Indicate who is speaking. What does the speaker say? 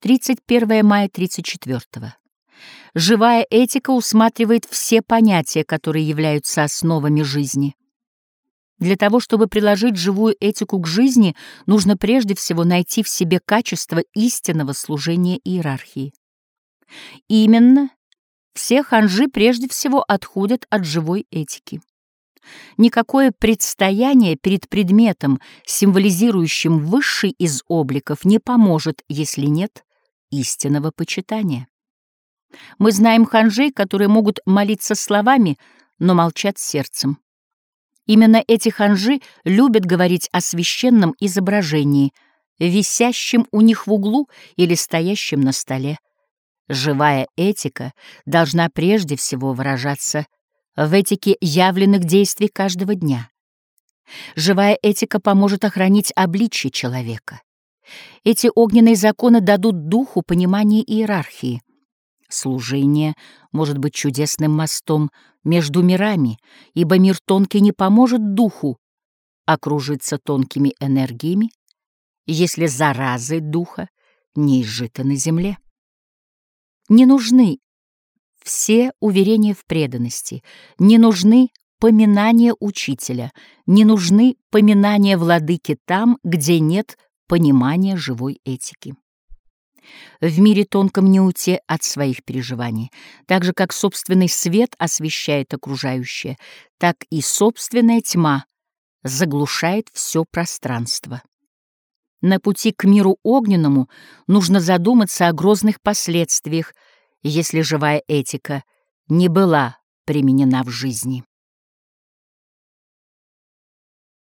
Speaker 1: 31 мая 34 -го. Живая этика усматривает все понятия, которые являются основами жизни. Для того, чтобы приложить живую этику к жизни, нужно прежде всего найти в себе качество истинного служения иерархии. Именно все ханжи прежде всего отходят от живой этики. Никакое предстояние перед предметом, символизирующим высший из обликов, не поможет, если нет истинного почитания. Мы знаем ханжей, которые могут молиться словами, но молчат сердцем. Именно эти ханжи любят говорить о священном изображении, висящем у них в углу или стоящем на столе. Живая этика должна прежде всего выражаться в этике явленных действий каждого дня. Живая этика поможет охранить обличие человека. Эти огненные законы дадут духу понимание иерархии. Служение может быть чудесным мостом между мирами, ибо мир тонкий не поможет духу окружиться тонкими энергиями, если заразы духа не изжиты на земле. Не нужны все уверения в преданности, не нужны поминания учителя, не нужны поминания владыки там, где нет понимания живой этики. В мире тонком не уйти от своих переживаний. Так же, как собственный свет освещает окружающее, так и собственная тьма заглушает все пространство. На пути к миру огненному нужно задуматься о грозных последствиях, если живая этика не была применена в жизни.